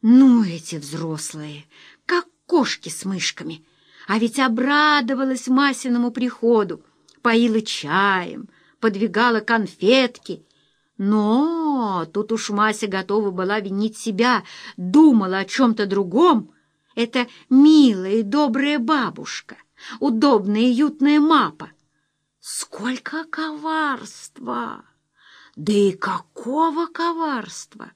Ну, эти взрослые, как кошки с мышками. А ведь обрадовалась Масиному приходу, поила чаем, подвигала конфетки. Но тут уж Мася готова была винить себя, думала о чем-то другом. Это милая и добрая бабушка, удобная и уютная мапа. Сколько коварства! Да и какого коварства!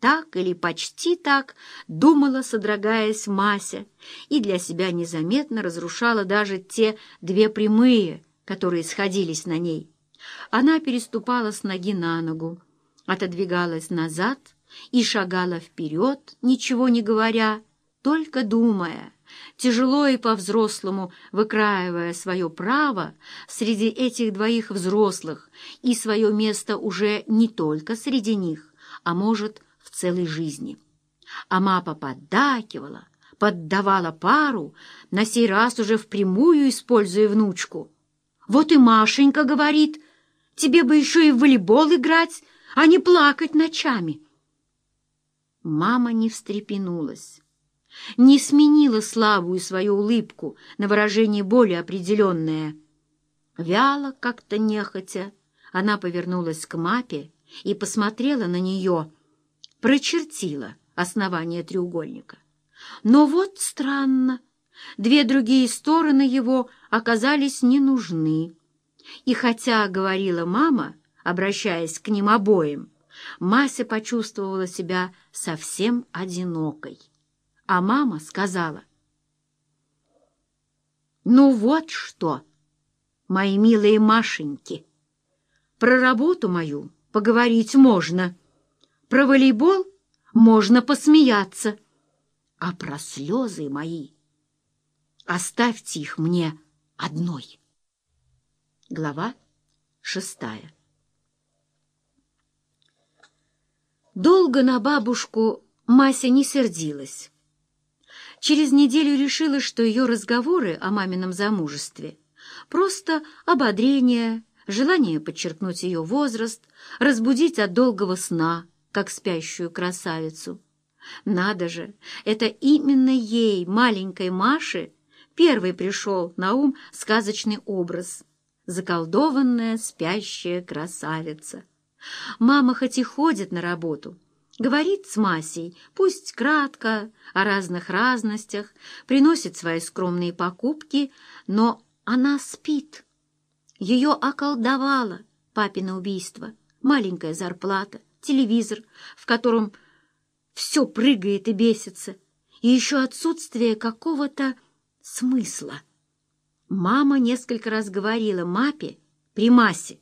Так или почти так думала, содрогаясь Мася, и для себя незаметно разрушала даже те две прямые, которые сходились на ней. Она переступала с ноги на ногу, отодвигалась назад и шагала вперед, ничего не говоря, только думая, тяжело и по-взрослому выкраивая свое право среди этих двоих взрослых и свое место уже не только среди них, а, может, в целой жизни. А мапа поддакивала, поддавала пару, на сей раз уже впрямую используя внучку. Вот и Машенька говорит, тебе бы еще и в волейбол играть, а не плакать ночами. Мама не встрепенулась, не сменила слабую свою улыбку на выражение более определенное. Вяло, как-то нехотя, она повернулась к мапе и посмотрела на нее, прочертила основание треугольника. Но вот странно, две другие стороны его оказались не нужны. И хотя говорила мама, обращаясь к ним обоим, Мася почувствовала себя совсем одинокой. А мама сказала, «Ну вот что, мои милые Машеньки, про работу мою поговорить можно». Про волейбол можно посмеяться, а про слезы мои оставьте их мне одной. Глава шестая Долго на бабушку Мася не сердилась. Через неделю решила, что ее разговоры о мамином замужестве — просто ободрение, желание подчеркнуть ее возраст, разбудить от долгого сна — как спящую красавицу. Надо же, это именно ей, маленькой Маше, первый пришел на ум сказочный образ — заколдованная спящая красавица. Мама хоть и ходит на работу, говорит с Масей, пусть кратко, о разных разностях, приносит свои скромные покупки, но она спит. Ее околдовало папино убийство, маленькая зарплата, телевизор, в котором все прыгает и бесится, и еще отсутствие какого-то смысла. Мама несколько раз говорила Мапе при Масе.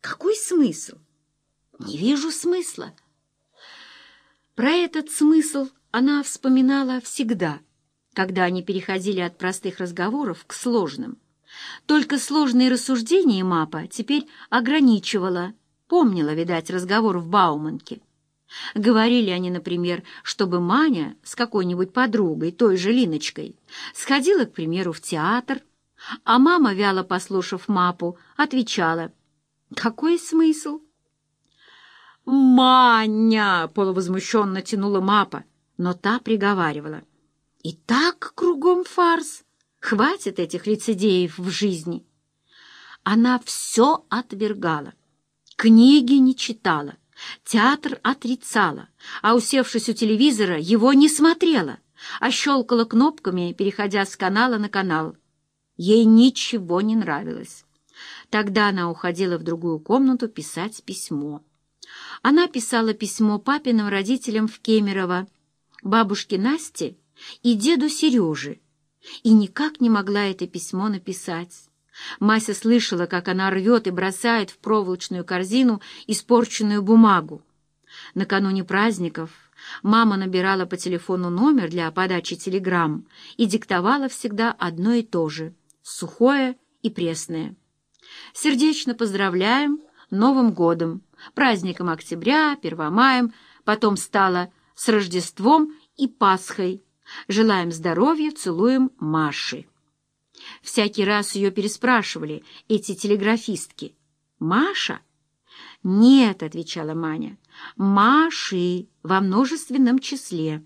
«Какой смысл? Не вижу смысла». Про этот смысл она вспоминала всегда, когда они переходили от простых разговоров к сложным. Только сложные рассуждения Мапа теперь ограничивала – Помнила, видать, разговор в Бауманке. Говорили они, например, чтобы Маня с какой-нибудь подругой, той же Линочкой, сходила, к примеру, в театр, а мама, вяло послушав мапу, отвечала, «Какой смысл?» «Маня!» — полувозмущенно тянула мапа, но та приговаривала. «И так кругом фарс! Хватит этих лицедеев в жизни!» Она все отвергала Книги не читала, театр отрицала, а, усевшись у телевизора, его не смотрела, а щелкала кнопками, переходя с канала на канал. Ей ничего не нравилось. Тогда она уходила в другую комнату писать письмо. Она писала письмо папиным родителям в Кемерово, бабушке Насте и деду Сереже, и никак не могла это письмо написать. Мася слышала, как она рвет и бросает в проволочную корзину испорченную бумагу. Накануне праздников мама набирала по телефону номер для подачи телеграмм и диктовала всегда одно и то же — сухое и пресное. «Сердечно поздравляем Новым годом, праздником октября, Первомаем, потом стало с Рождеством и Пасхой. Желаем здоровья, целуем Маши». Всякий раз ее переспрашивали эти телеграфистки. «Маша?» «Нет», — отвечала Маня, Маши во множественном числе.